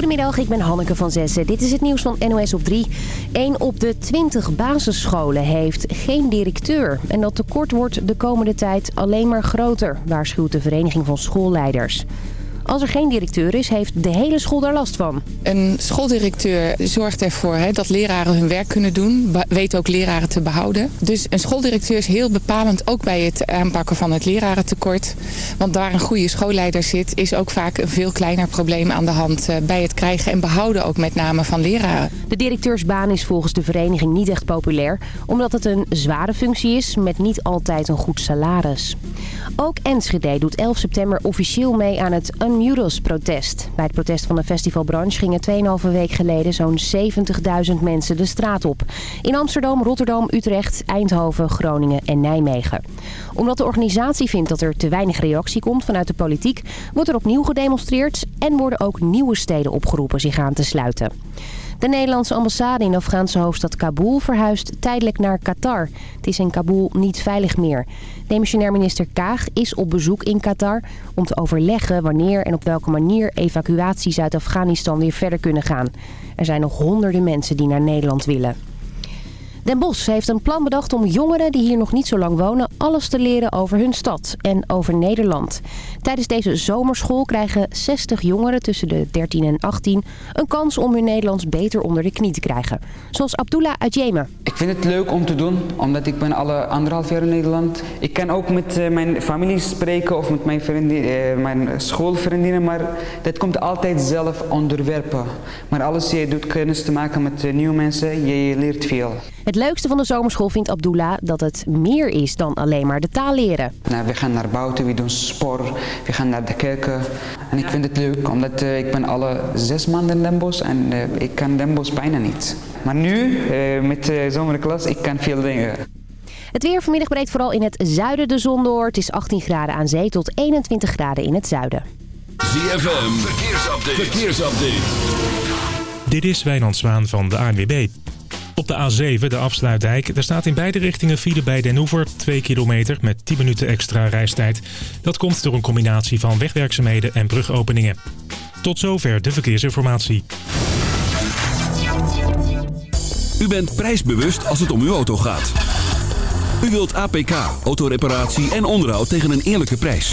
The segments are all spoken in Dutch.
Goedemiddag, ik ben Hanneke van Zessen. Dit is het nieuws van NOS op 3. 1 op de 20 basisscholen heeft geen directeur. En dat tekort wordt de komende tijd alleen maar groter, waarschuwt de Vereniging van Schoolleiders. Als er geen directeur is, heeft de hele school daar last van. Een schooldirecteur zorgt ervoor hè, dat leraren hun werk kunnen doen. Weet ook leraren te behouden. Dus een schooldirecteur is heel bepalend ook bij het aanpakken van het lerarentekort. Want daar een goede schoolleider zit, is ook vaak een veel kleiner probleem aan de hand eh, bij het krijgen en behouden ook met name van leraren. De directeursbaan is volgens de vereniging niet echt populair, omdat het een zware functie is met niet altijd een goed salaris. Ook Enschede doet 11 september officieel mee aan het Unmuros-protest. Bij het protest van de festivalbranche gingen 2,5 week geleden zo'n 70.000 mensen de straat op. In Amsterdam, Rotterdam, Utrecht, Eindhoven, Groningen en Nijmegen. Omdat de organisatie vindt dat er te weinig reactie komt vanuit de politiek... wordt er opnieuw gedemonstreerd en worden ook nieuwe steden opgeroepen zich aan te sluiten. De Nederlandse ambassade in de Afghaanse hoofdstad Kabul verhuist tijdelijk naar Qatar. Het is in Kabul niet veilig meer. Demissionair minister Kaag is op bezoek in Qatar om te overleggen wanneer en op welke manier evacuaties uit Afghanistan weer verder kunnen gaan. Er zijn nog honderden mensen die naar Nederland willen. Den Bosch heeft een plan bedacht om jongeren die hier nog niet zo lang wonen... alles te leren over hun stad en over Nederland. Tijdens deze zomerschool krijgen 60 jongeren tussen de 13 en 18... een kans om hun Nederlands beter onder de knie te krijgen. Zoals Abdullah uit Jemen. Ik vind het leuk om te doen, omdat ik ben alle anderhalf jaar in Nederland. Ik kan ook met eh, mijn familie spreken of met mijn, vriendin, uh, mijn schoolvriendinnen... maar dat komt altijd zelf onderwerpen. Maar alles je doet kennis te maken met uh, nieuwe mensen, je leert veel. Het leukste van de zomerschool vindt Abdullah dat het meer is dan alleen maar de taal leren. Nou, we gaan naar buiten, we doen sport, we gaan naar de kerken. En ik vind het leuk, omdat uh, ik ben alle zes maanden in Den Bosch en uh, ik kan Bosch bijna niet. Maar nu, uh, met de zomerklas, ik kan veel dingen. Het weer vanmiddag breekt vooral in het zuiden de zon door. Het is 18 graden aan zee tot 21 graden in het zuiden. ZFM, verkeersupdate. verkeersupdate. Dit is Wijnand Zwaan van de ANWB. Op de A7, de afsluitdijk, er staat in beide richtingen file bij Den Hoever 2 kilometer met 10 minuten extra reistijd. Dat komt door een combinatie van wegwerkzaamheden en brugopeningen. Tot zover de verkeersinformatie. U bent prijsbewust als het om uw auto gaat. U wilt APK, autoreparatie en onderhoud tegen een eerlijke prijs.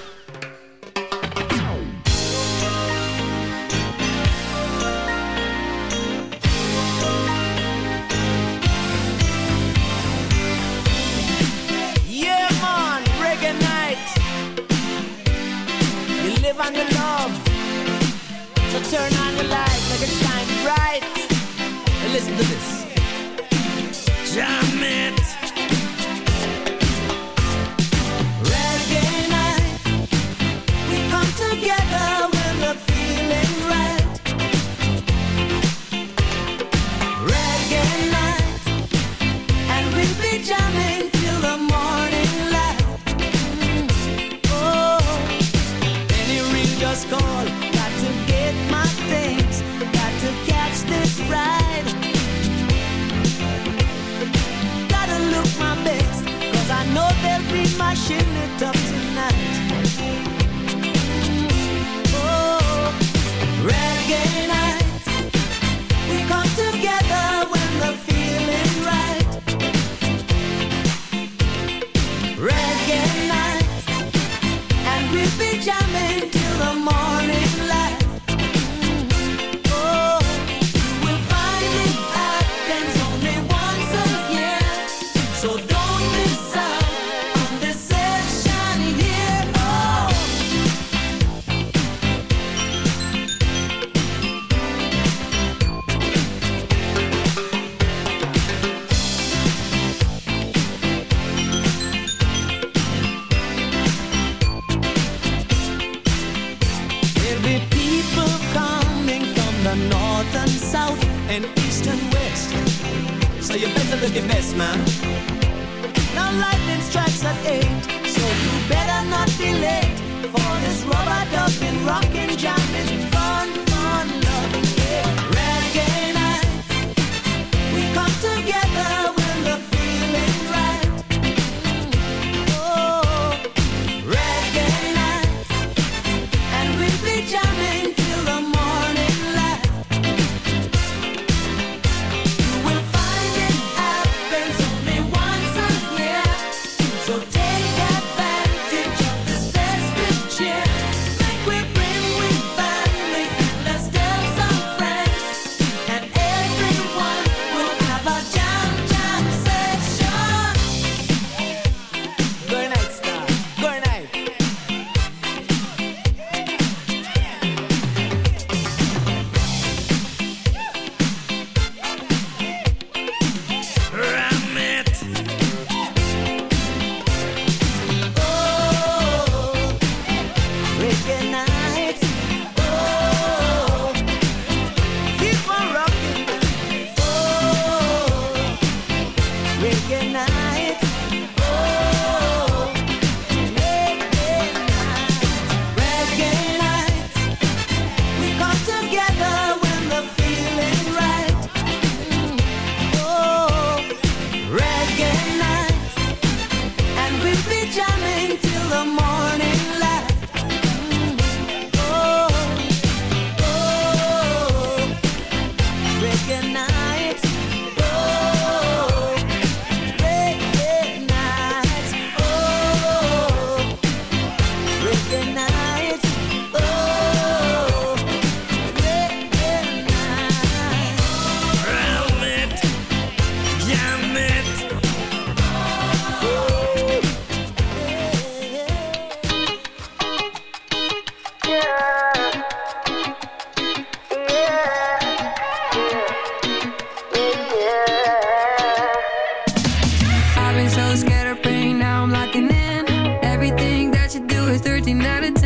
So turn on the light, make it shine bright. And listen to this. Jam I've been so scared of pain, now I'm locking in. Everything that you do is 13 out of 10.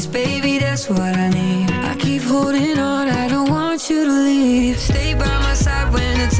Cause baby, that's what I need. I keep holding on, I don't want you to leave. Stay by my side when it's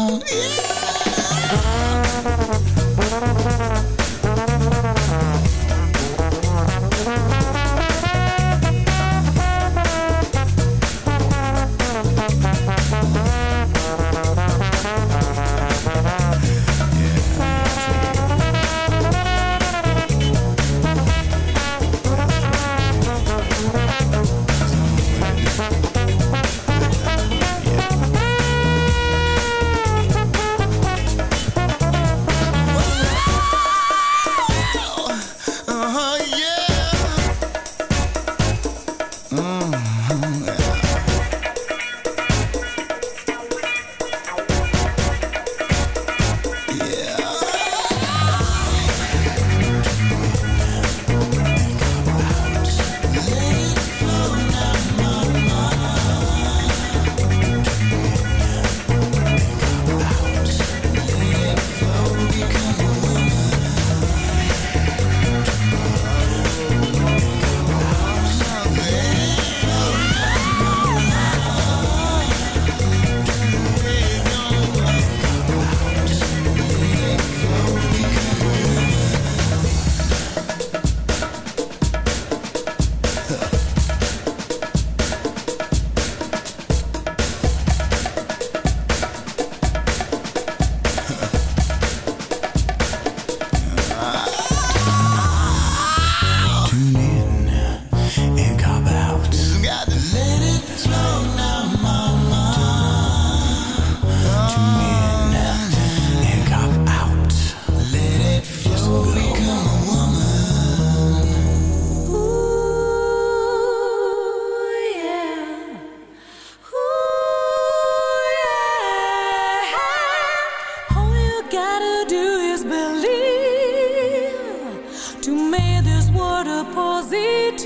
to make this world a positive.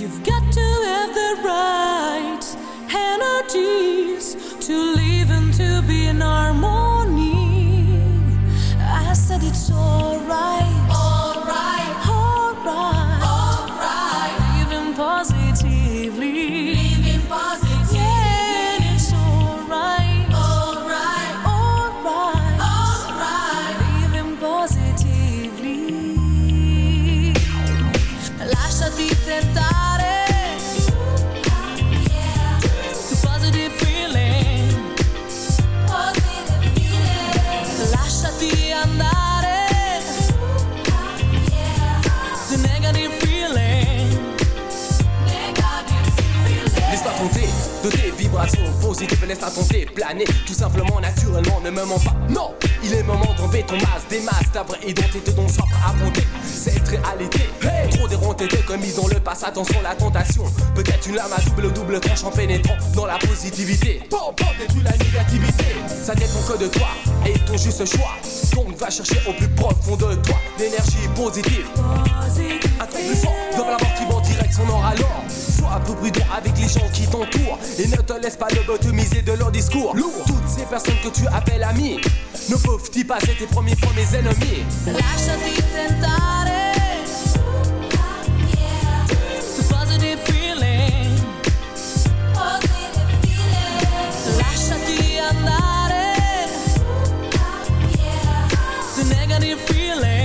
You've got to have the right energies to live and to be in harmony. Vibration positive laisse ta tenter planer Tout simplement, naturellement, ne me mens pas. Non, il est moment d'enlever ton masque. Des masques, ta vraie identité dont soif à monter Cette réalité, trop déronté de commis dans le passé. Attention la tentation, peut-être une lame à double double tranchant pénétrant dans la positivité. Bon, bon, détruis la négativité. Ça dépend que de toi et ton juste choix Donc va chercher au plus profond de toi. L'énergie positive. Un truc plus fort dans la mort qui va en direction nord alors Sois un peu prudent avec les gens qui t'entourent. Et ne te laisse pas lobotomiser de leur discours. Lourd. Toutes ces personnes que tu appelles amis Ne peuvent-ils pas être tes premiers fois mes ennemis? Lasciati you feeling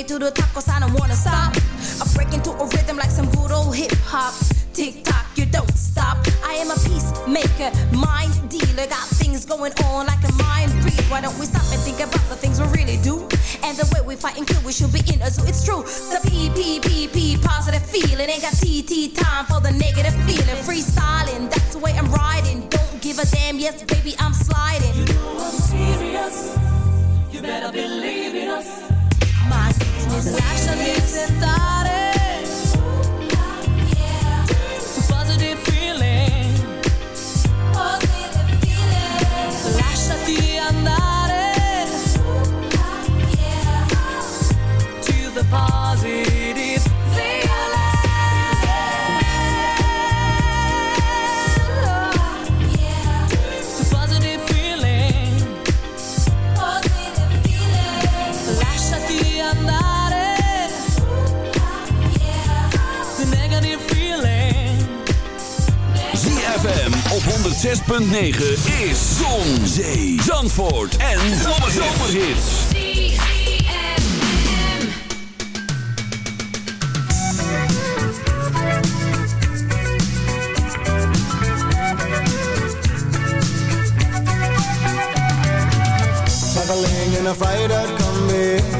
me to the top, cause I don't wanna stop. I break into a rhythm like some good old hip hop. Tick tock, you don't stop. I am a peacemaker, mind dealer. Got things going on like a mind read. Why don't we stop and think about the things we really do? And the way we fight and kill, we should be in a zoo. It's true. The P P P P positive feeling. Ain't got aceptar. 106.9 is Zon, Zee, Zandvoort en Zomerhits. Traveling in a freighter combi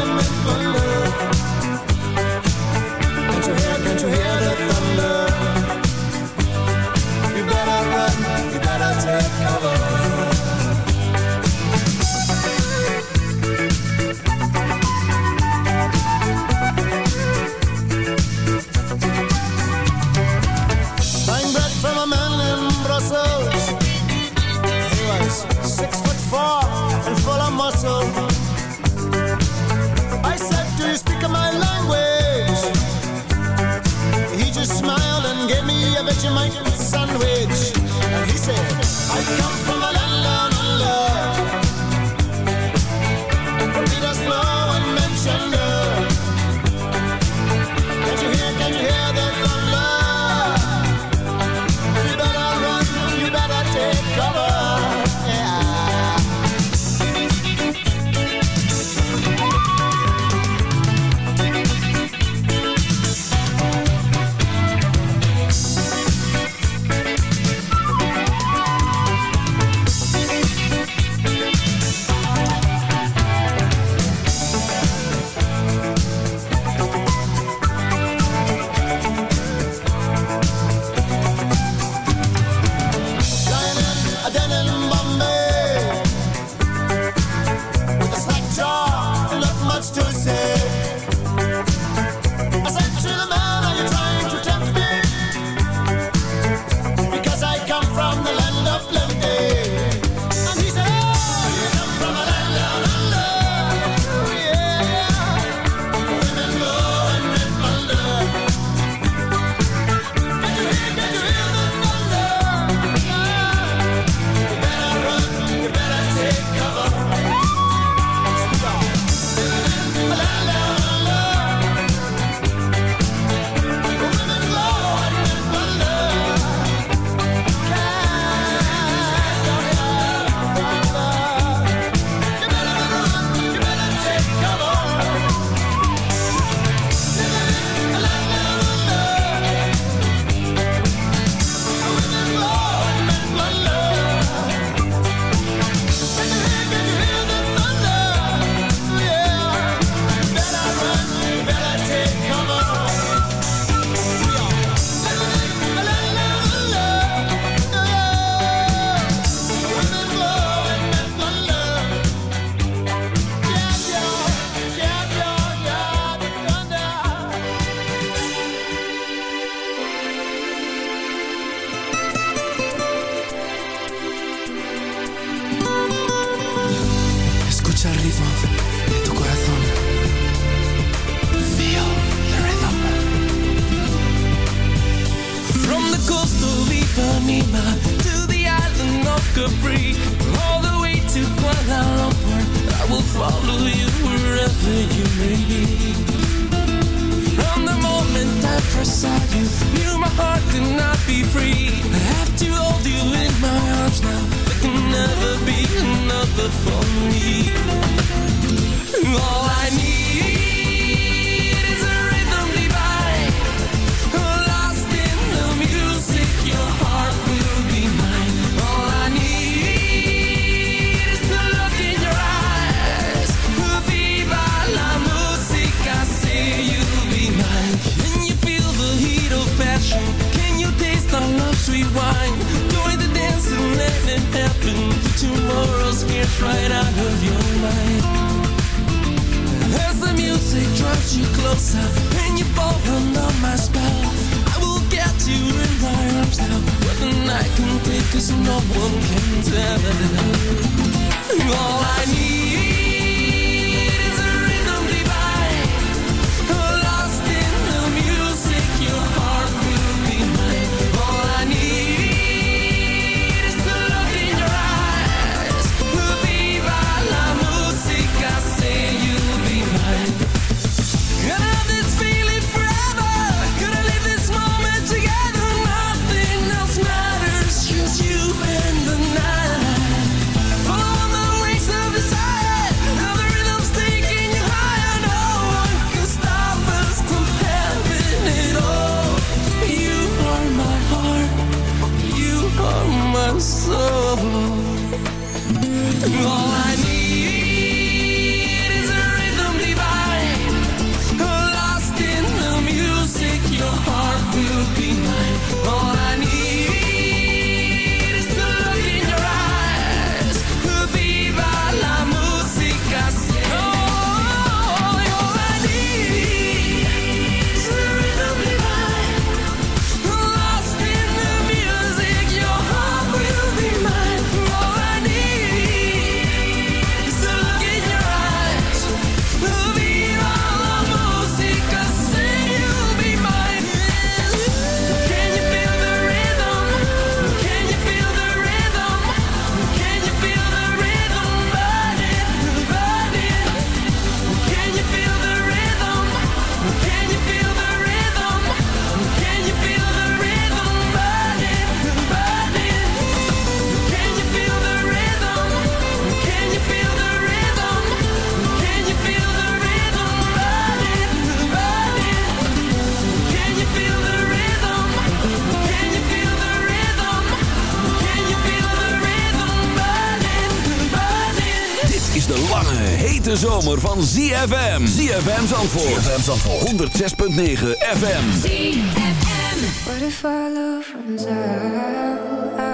ZFM. ZFM Zandvoort. ZFM Zandvoort. 106.9 FM. ZFM. What if I love runs out? I,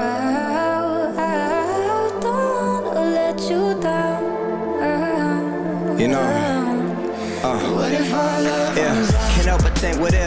don't let you down. You know. Uh, what if our love yeah. runs out? Can't help but think, what if?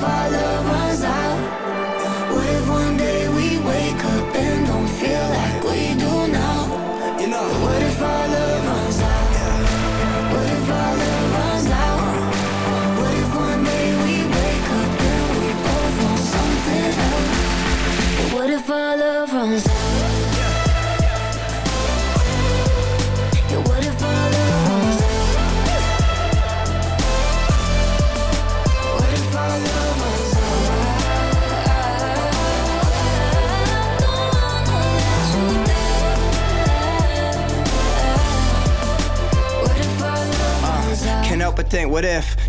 if our love runs out? What if one day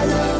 I love.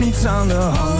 你长得好。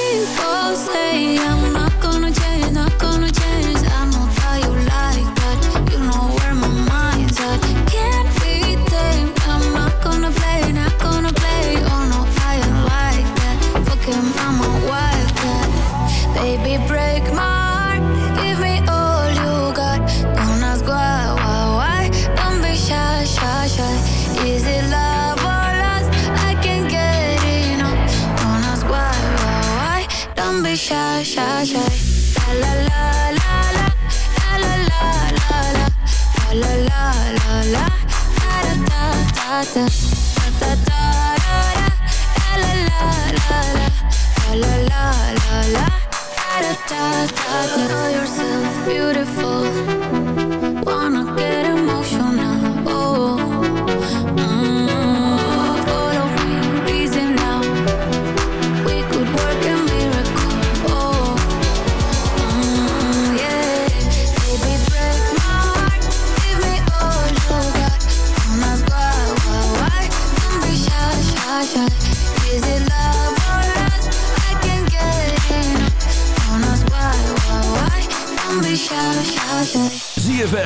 beautiful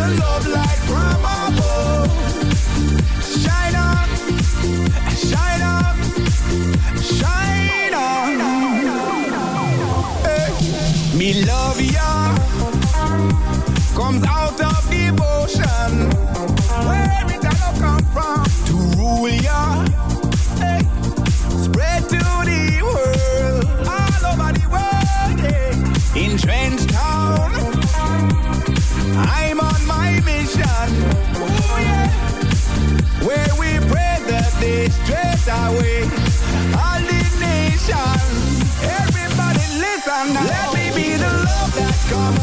Your love light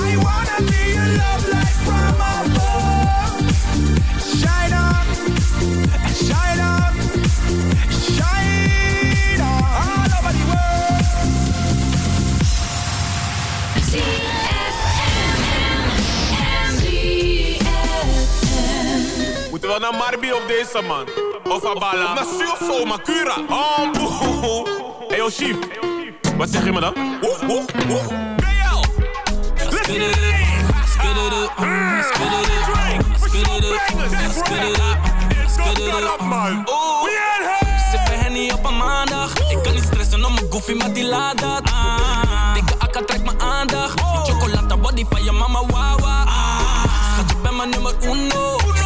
I wanna be your love Naar Marbi op deze man? Of Abala? Of naar Surfo, Makura? Oh, boe. Hey, yo, chief. Wat zeg je me dan? Woeg, woeg, woeg. BL! Let's get it in! Spit it up, spit it up, spit it up, spit it up, spit it up, man. Sippen Henny op een maandag. Ik kan niet stressen om mijn goofy, maar die laat dat. Ah. Dikke akka trekt mijn aandacht. Die chocolata body van je mama, wawa. Ah. Schat, je bent mijn nummer uno.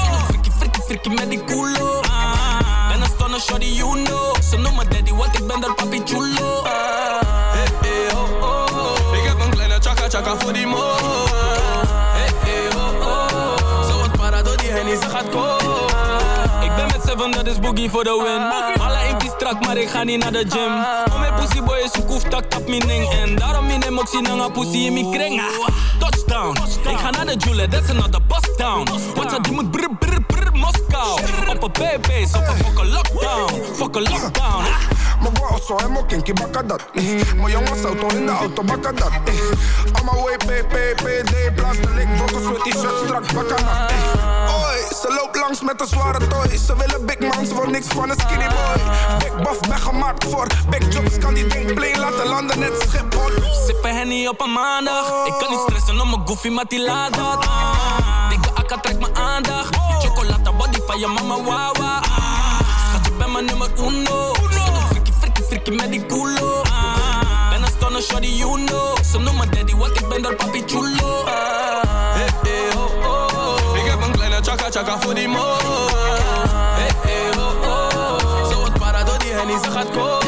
Frikkie met die culo. Ah. Ben een stunner, shorty, you know. Ze noemen daddy, want ik ben daar papi chulo. Ah. Hey, hey, oh, oh, oh. Ik heb een kleine chaka chaka voor die mo. Hey, hey, oh, oh. Zo wat para door die hennie, ze gaat komen. Ik ben met seven, dat is boogie voor de win. Alle inkt is strak, maar ik ga niet naar de gym. Om mijn pussy boy is koef tak tap mijn ding. En daarom in hem ook zien nanga pussy in mijn kring. Ah, Touchdown, ik ga naar de Jule, that's another bust town. Wat je die moet brr brr Op een baby's, op een fucking lockdown. Fucking lockdown. ah. Mijn bro zo helemaal kinky bakken dat. eh. Mijn jongens auto in de auto bakken dat. eh. On my way, PPPD, plastic, brokkels met die shirt strak bakken dat. eh. Oi, ze loopt langs met een zware toy. Ze willen big man, ze niks van een skinny boy. Big buff, ben gemaakt voor big jobs. Kan die ding play laten landen net Schiphol. Sippen Henny op een maandag. Ik kan niet stressen om mijn goofy, maar die laat dat. Ah. Dikke akka trekt mijn aandacht. Die chocolata body je mama, wawa. Ah. Je bent mijn nummer uno. Frikkie, frikkie, frikkie met die culo. Ah. Ben een stunner, shorty, you know. Ze noemen daddy, want ik ben door papi chulo. Hey, hey, oh, oh, oh. Ik heb een kleine chaka chaka voor die mo. Hey, hey, oh, oh. Zo wat para door die hennie, ze gaat komen.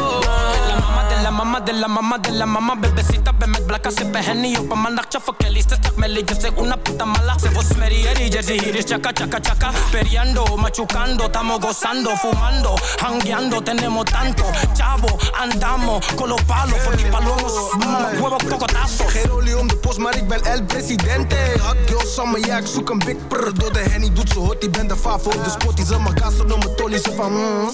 La mama de la mama de la mama Bebecita, ben met blakka, sippen henny op een maandagje Voor Kelly, ze zegt Melly, yo soy una puta mala Se vos meri, eri, jersey, hier is chaka, chaka, chaka Periando, machucando, estamos gozando Fumando, hangueando, tenemos tanto Chavo, andamos con los palos Voor die palomos, huevos, cocotazos Geen olie om de post, maar ik ben El Presidente. Hot girl summer, ja, ik zoek een big prr. Door de henny doet ze hot, ik ben de favo de spot. Die ze mijn gas mijn tolly, ze van mm.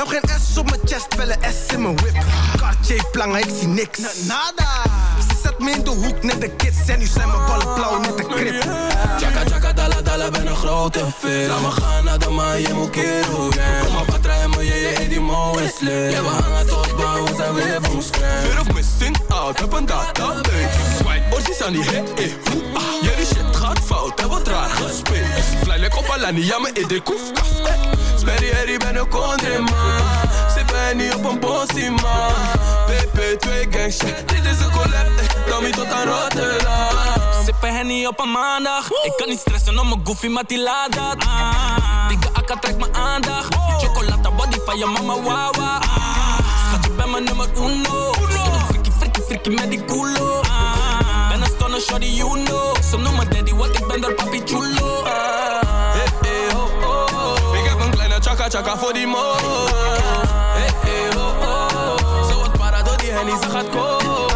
Heb geen S op mijn chest, wel een S in mijn whip. Cartier plangen, ik zie niks. Nada. Ze zet me in de hoek, net de kids. En nu zijn mijn ballen blauw, net de krip. Chaka chaka dala dala ben een grote fit Laat me gaan naar de maan, je moet kero yeah. Kom maar patra en me, je je die mo is Ja we hangen tot bouw, we zijn weer van scratch Fear of missing out, heb een database Swipe orsies aan die hit, eh, hoe, ah Jullie shit gaat fout, heb wat raar gespeeld Fly like op Alani, ja me in de koef, kaf, Harry ben een country man. Sippen niet op een bossie man. PP2 gang shit, dit is een collab, eh. Tommy tot aan Rotterdam. Sippen henny op een maandag. Ik kan niet stressen om mijn goofy, maar die laat dat. Ah. Dikke akka trekt mijn aandacht. Die chocolata body van je mama wawa ah. Schat, je bent mijn nummer uno. Frikkie, frikkie, frikkie met die culo. Ah. Ben een stunner, shorty, you know. Ze noemen daddy, want ik ben door papi chulo chaka voor die mo. Hey, hey, oh, oh. Zo wat para door die hennie, ze gaat komen.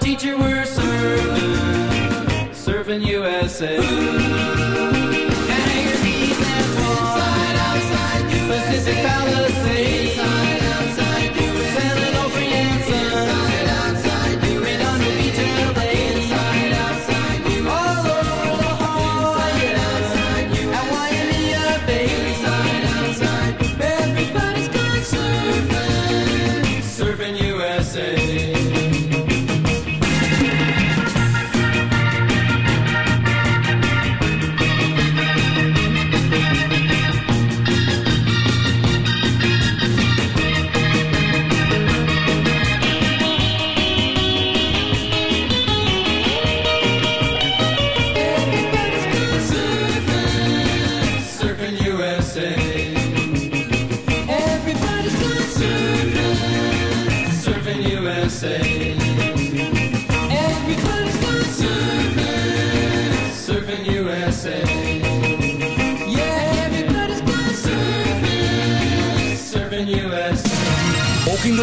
Teacher we're surfing, surfing USA.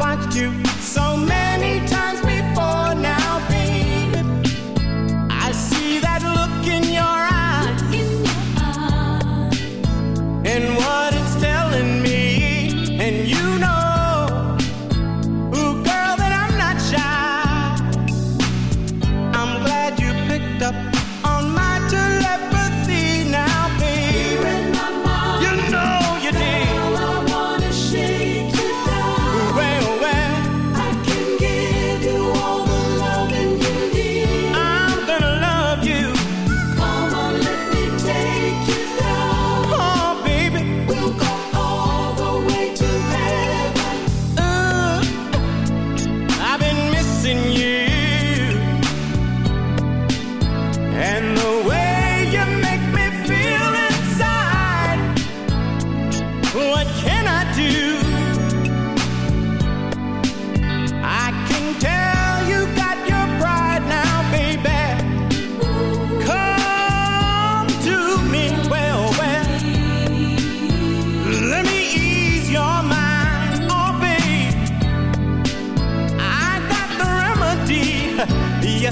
want you so